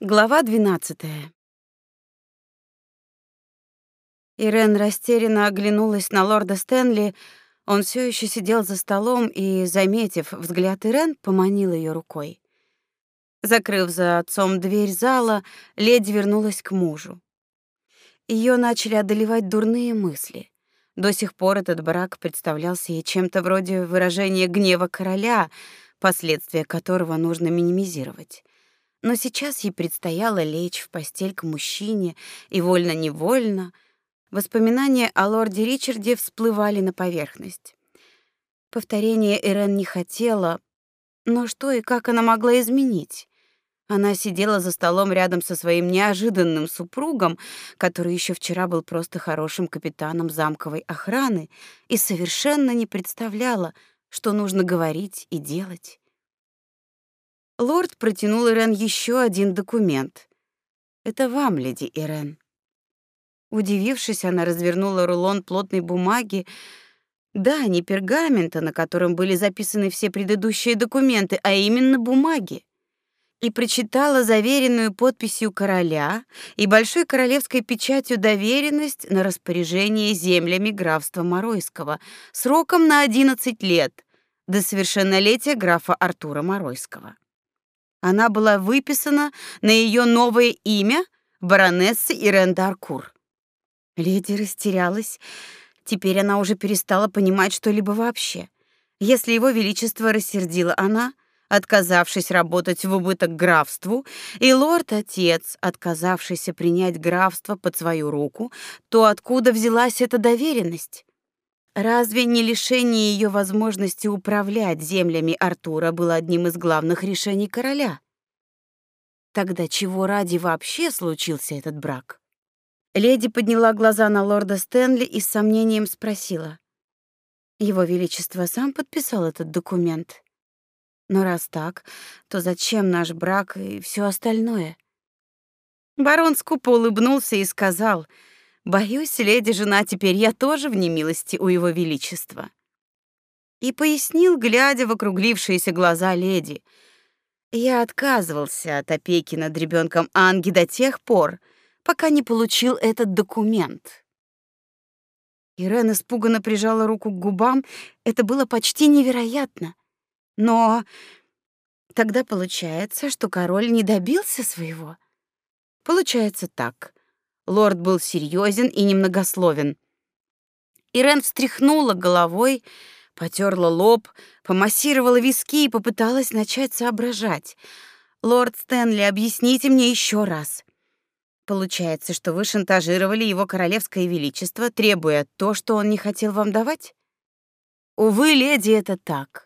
Глава 12. Ирен растерянно оглянулась на лорда Стэнли. Он все еще сидел за столом и, заметив взгляд Ирен, поманил ее рукой. Закрыв за отцом дверь зала, леди вернулась к мужу. Ее начали одолевать дурные мысли. До сих пор этот брак представлялся ей чем-то вроде выражения гнева короля, последствия которого нужно минимизировать. Но сейчас ей предстояло лечь в постель к мужчине, и вольно-невольно воспоминания о лорде Ричарде всплывали на поверхность. Повторения Ирен не хотела, но что и как она могла изменить? Она сидела за столом рядом со своим неожиданным супругом, который еще вчера был просто хорошим капитаном замковой охраны, и совершенно не представляла, что нужно говорить и делать. Лорд протянул Ирен еще один документ. Это вам, леди Ирен. Удивившись, она развернула рулон плотной бумаги. Да, не пергамента, на котором были записаны все предыдущие документы, а именно бумаги. И прочитала заверенную подписью короля и большой королевской печатью доверенность на распоряжение землями графства Моройского сроком на 11 лет до совершеннолетия графа Артура Моройского. Она была выписана на ее новое имя баронессы Ирен Даркур. Леди растерялась. Теперь она уже перестала понимать что-либо вообще. Если его величество рассердила она, отказавшись работать в убыток графству, и лорд-отец, отказавшийся принять графство под свою руку, то откуда взялась эта доверенность? Разве не лишение ее возможности управлять землями Артура было одним из главных решений короля? Тогда чего ради вообще случился этот брак? Леди подняла глаза на лорда Стэнли и с сомнением спросила: "Его величество сам подписал этот документ? Но раз так, то зачем наш брак и все остальное?" Барон скупо улыбнулся и сказал: Боюсь, леди жена, теперь я тоже в немилости у его величества. И пояснил, глядя в округлившиеся глаза леди. Я отказывался от опеки над ребенком Анги до тех пор, пока не получил этот документ. Ирен испуганно прижала руку к губам. Это было почти невероятно. Но тогда получается, что король не добился своего. Получается так. Лорд был серьезен и немногословен. Ирен встряхнула головой, потерла лоб, помассировала виски и попыталась начать соображать. Лорд Стэнли, объясните мне еще раз. Получается, что вы шантажировали его королевское величество, требуя то, что он не хотел вам давать? Увы, леди, это так.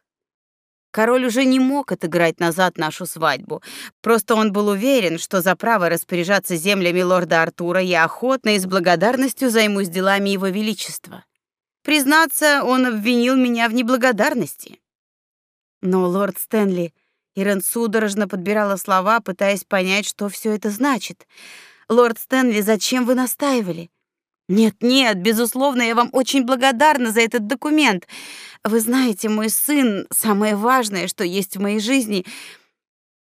Король уже не мог отыграть назад нашу свадьбу. Просто он был уверен, что за право распоряжаться землями лорда Артура я охотно и с благодарностью займусь делами его величества. Признаться, он обвинил меня в неблагодарности. Но лорд Стэнли Ирен судорожно подбирала слова, пытаясь понять, что все это значит. Лорд Стэнли, зачем вы настаивали? Нет, нет, безусловно, я вам очень благодарна за этот документ. Вы знаете, мой сын самое важное, что есть в моей жизни.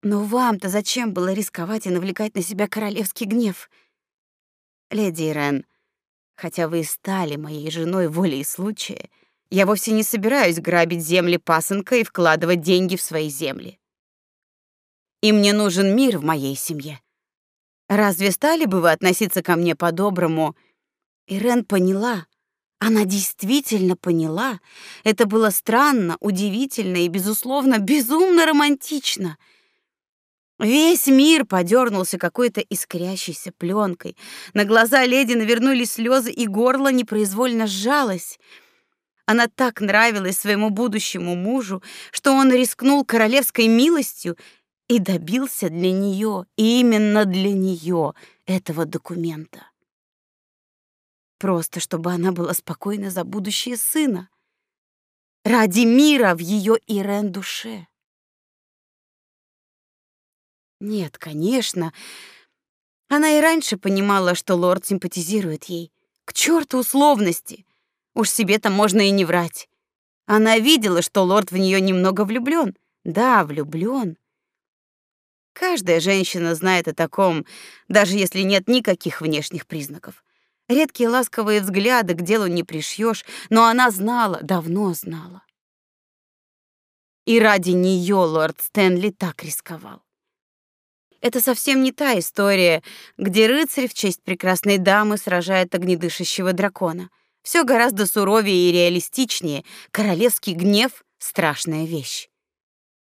Но вам-то зачем было рисковать и навлекать на себя королевский гнев? Леди Ирен, хотя вы и стали моей женой волей случая, я вовсе не собираюсь грабить земли пасынка и вкладывать деньги в свои земли. И мне нужен мир в моей семье. Разве стали бы вы относиться ко мне по-доброму, Ирен поняла. Она действительно поняла. Это было странно, удивительно и, безусловно, безумно романтично. Весь мир подернулся какой-то искрящейся пленкой. На глаза леди навернулись слезы, и горло непроизвольно сжалось. Она так нравилась своему будущему мужу, что он рискнул королевской милостью и добился для нее, именно для нее, этого документа. Просто чтобы она была спокойна за будущее сына. Ради мира в ее Ирен душе. Нет, конечно. Она и раньше понимала, что лорд симпатизирует ей. К черту условности. Уж себе-то можно и не врать. Она видела, что лорд в нее немного влюблен. Да, влюблен. Каждая женщина знает о таком, даже если нет никаких внешних признаков. Редкие ласковые взгляды к делу не пришьешь, но она знала, давно знала. И ради нее лорд Стэнли так рисковал. Это совсем не та история, где рыцарь в честь прекрасной дамы сражает огнедышащего дракона. Все гораздо суровее и реалистичнее. Королевский гнев — страшная вещь.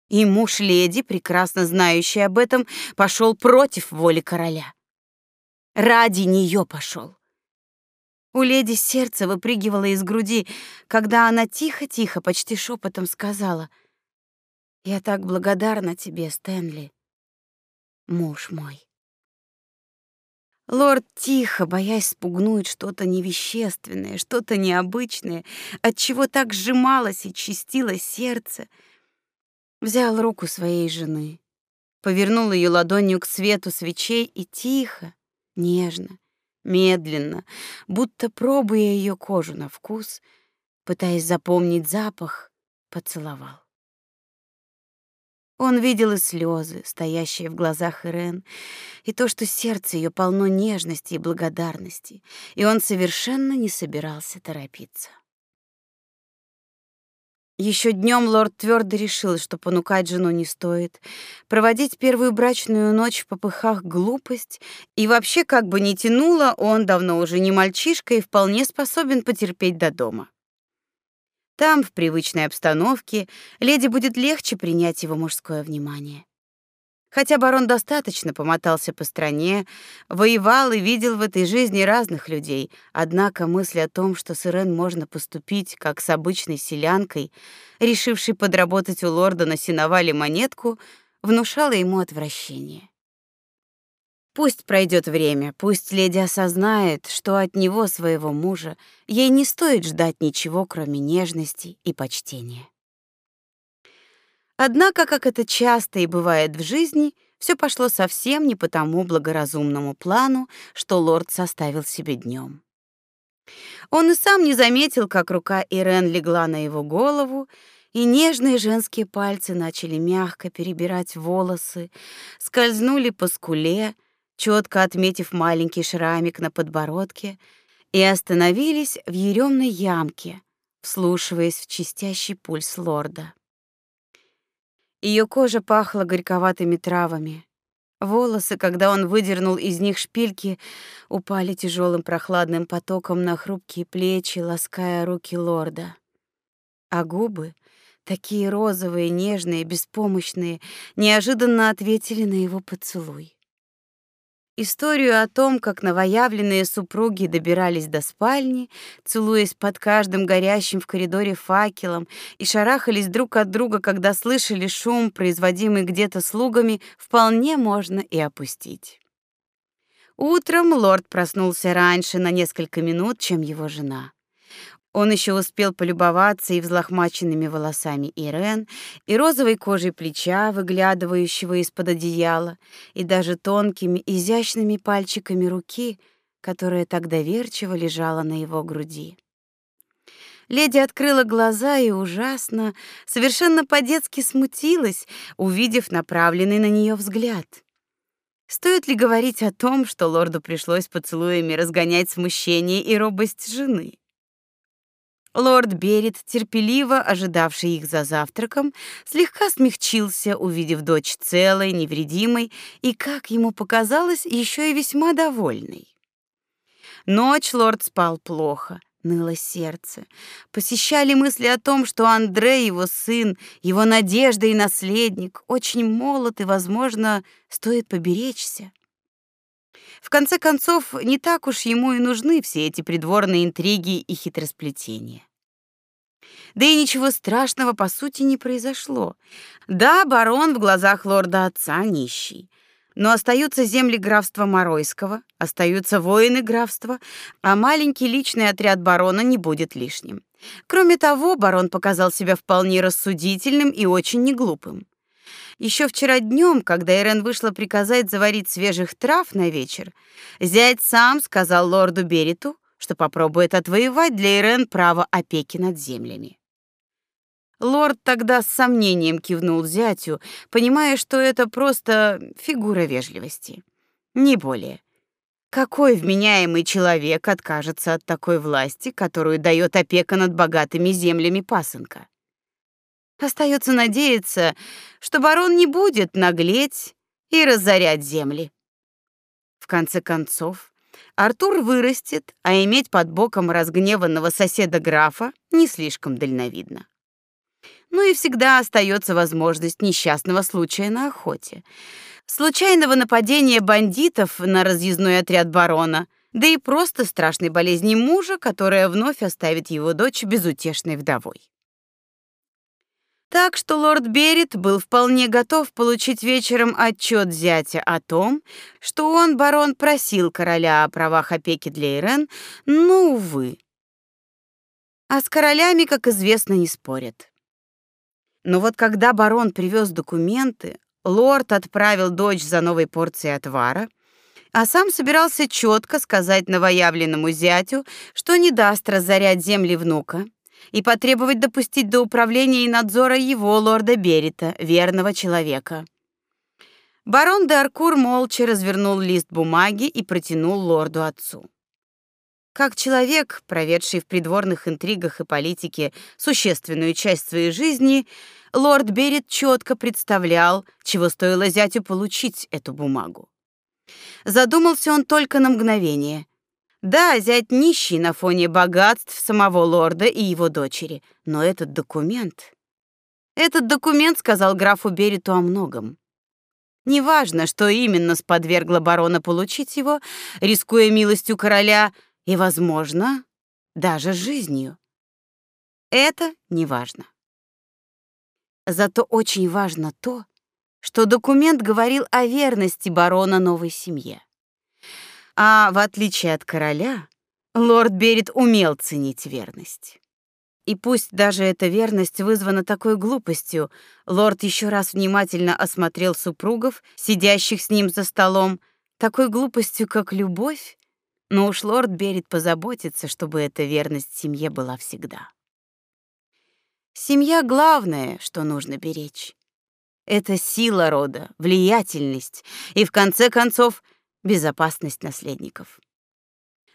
И муж леди, прекрасно знающий об этом, пошел против воли короля. Ради нее пошел. У леди сердце выпрыгивало из груди, когда она тихо-тихо, почти шепотом сказала: "Я так благодарна тебе, Стэнли, муж мой". Лорд тихо, боясь спугнуть что-то невещественное, что-то необычное, от чего так сжималось и чистилось сердце, взял руку своей жены, повернул ее ладонью к свету свечей и тихо, нежно, медленно, будто пробуя ее кожу на вкус, пытаясь запомнить запах, поцеловал. Он видел и слезы, стоящие в глазах Ирен, и то, что сердце ее полно нежности и благодарности, и он совершенно не собирался торопиться. Еще днем лорд твердо решил, что понукать жену не стоит, проводить первую брачную ночь в попыхах глупость, и вообще как бы ни тянуло, он давно уже не мальчишка и вполне способен потерпеть до дома. Там, в привычной обстановке, леди будет легче принять его мужское внимание. Хотя барон достаточно помотался по стране, воевал и видел в этой жизни разных людей, однако мысль о том, что с Ирен можно поступить как с обычной селянкой, решившей подработать у лорда на сеновале монетку, внушала ему отвращение. Пусть пройдет время, пусть леди осознает, что от него, своего мужа, ей не стоит ждать ничего, кроме нежности и почтения. Однако, как это часто и бывает в жизни, все пошло совсем не по тому благоразумному плану, что лорд составил себе днем. Он и сам не заметил, как рука Ирен легла на его голову, и нежные женские пальцы начали мягко перебирать волосы, скользнули по скуле, четко отметив маленький шрамик на подбородке, и остановились в еремной ямке, вслушиваясь в чистящий пульс лорда. Ее кожа пахла горьковатыми травами. Волосы, когда он выдернул из них шпильки, упали тяжелым прохладным потоком на хрупкие плечи, лаская руки лорда. А губы, такие розовые, нежные, беспомощные, неожиданно ответили на его поцелуй. Историю о том, как новоявленные супруги добирались до спальни, целуясь под каждым горящим в коридоре факелом и шарахались друг от друга, когда слышали шум, производимый где-то слугами, вполне можно и опустить. Утром лорд проснулся раньше на несколько минут, чем его жена. Он еще успел полюбоваться и взлохмаченными волосами Ирен, и розовой кожей плеча, выглядывающего из-под одеяла, и даже тонкими, изящными пальчиками руки, которая так доверчиво лежала на его груди. Леди открыла глаза и ужасно, совершенно по-детски смутилась, увидев направленный на нее взгляд. Стоит ли говорить о том, что лорду пришлось поцелуями разгонять смущение и робость жены? Лорд Берет, терпеливо ожидавший их за завтраком, слегка смягчился, увидев дочь целой, невредимой и, как ему показалось, еще и весьма довольной. Ночь лорд спал плохо, ныло сердце. Посещали мысли о том, что Андрей, его сын, его надежда и наследник, очень молод и, возможно, стоит поберечься. В конце концов, не так уж ему и нужны все эти придворные интриги и хитросплетения. Да и ничего страшного по сути не произошло. Да, барон в глазах лорда отца нищий, но остаются земли графства Моройского, остаются воины графства, а маленький личный отряд барона не будет лишним. Кроме того, барон показал себя вполне рассудительным и очень неглупым. Еще вчера днем, когда Ирен вышла приказать заварить свежих трав на вечер, зять сам сказал лорду Бериту, что попробует отвоевать для Ирен право опеки над землями. Лорд тогда с сомнением кивнул зятю, понимая, что это просто фигура вежливости. Не более. Какой вменяемый человек откажется от такой власти, которую дает опека над богатыми землями пасынка? Остается надеяться, что барон не будет наглеть и разорять земли. В конце концов, Артур вырастет, а иметь под боком разгневанного соседа графа не слишком дальновидно. Ну и всегда остается возможность несчастного случая на охоте. Случайного нападения бандитов на разъездной отряд барона, да и просто страшной болезни мужа, которая вновь оставит его дочь безутешной вдовой. Так что лорд Берет был вполне готов получить вечером отчет зятя о том, что он, барон, просил короля о правах опеки для Ирен, но, увы. А с королями, как известно, не спорят. Но вот когда барон привез документы, лорд отправил дочь за новой порцией отвара, а сам собирался четко сказать новоявленному зятю, что не даст разорять земли внука, и потребовать допустить до управления и надзора его лорда Берита, верного человека. Барон де Аркур молча развернул лист бумаги и протянул лорду отцу. Как человек, проведший в придворных интригах и политике существенную часть своей жизни, лорд Берет четко представлял, чего стоило зятю получить эту бумагу. Задумался он только на мгновение, да, зять нищий на фоне богатств самого лорда и его дочери, но этот документ... Этот документ сказал графу Бериту о многом. Неважно, что именно сподвергло барона получить его, рискуя милостью короля и, возможно, даже жизнью. Это неважно. Зато очень важно то, что документ говорил о верности барона новой семье. А в отличие от короля, лорд Берет умел ценить верность. И пусть даже эта верность вызвана такой глупостью, лорд еще раз внимательно осмотрел супругов, сидящих с ним за столом, такой глупостью, как любовь, но уж лорд Берет позаботится, чтобы эта верность семье была всегда. Семья главное, что нужно беречь. Это сила рода, влиятельность и в конце концов безопасность наследников.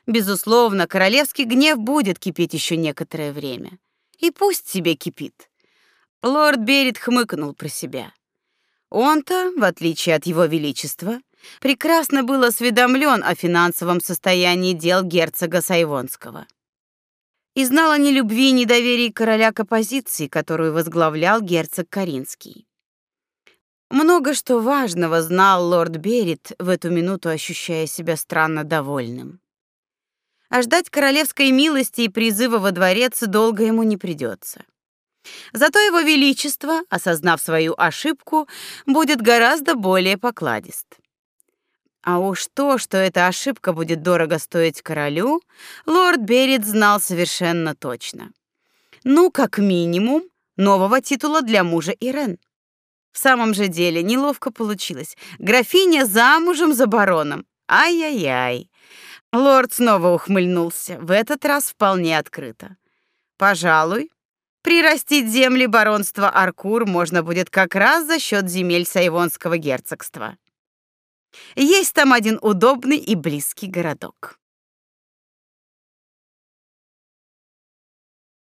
Безусловно, королевский гнев будет кипеть еще некоторое время. И пусть себе кипит. Лорд Берет хмыкнул про себя. Он-то, в отличие от его величества, прекрасно был осведомлен о финансовом состоянии дел герцога Сайвонского и знал о нелюбви и недоверии короля к оппозиции, которую возглавлял герцог Каринский. Много что важного знал лорд Берет, в эту минуту ощущая себя странно довольным. А ждать королевской милости и призыва во дворец долго ему не придется. Зато его величество, осознав свою ошибку, будет гораздо более покладист. А уж то, что эта ошибка будет дорого стоить королю, лорд Берет знал совершенно точно. Ну, как минимум, нового титула для мужа Ирен. В самом же деле неловко получилось. Графиня замужем за бароном. Ай-яй-яй. Лорд снова ухмыльнулся, в этот раз вполне открыто. Пожалуй, прирастить земли баронства Аркур можно будет как раз за счет земель Сайвонского герцогства. Есть там один удобный и близкий городок.